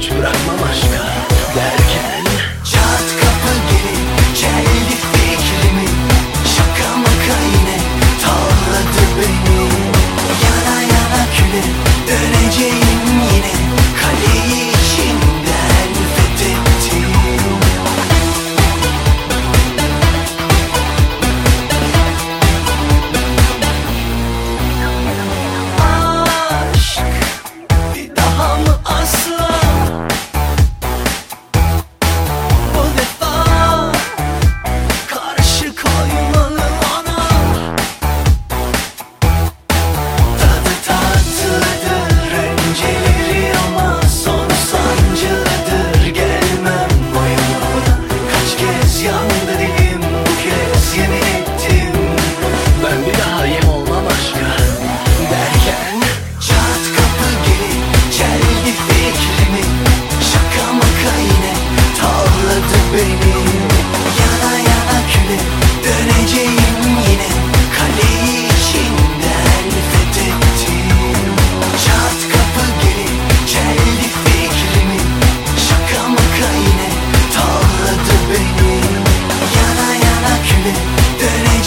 hiç bırakmam aşka.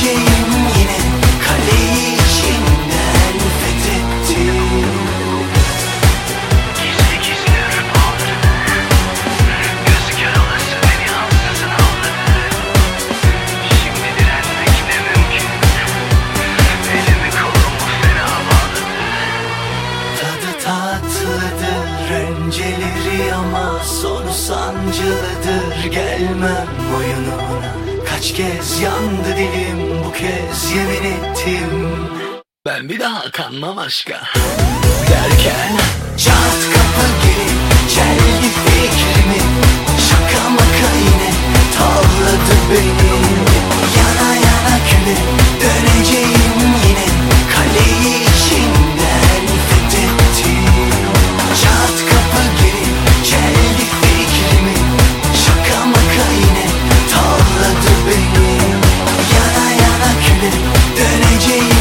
Yine Kaleyi içinden fethettim. Gizli gizli örüp ağlarını Gözü kör olası beni ansızın avladı Şimdi direnmek mümkün? Elimi kolumu fena bağladı. Tadı tatlıdır önceleri ama sonu sancılıdır. Gelmem boyununa Kaç kez yandı dilim bu kez yemin ettim. Ben bir daha kanmam aşka. Derken çat kapı gelip çel gibi fikrimi şaka döneceğim.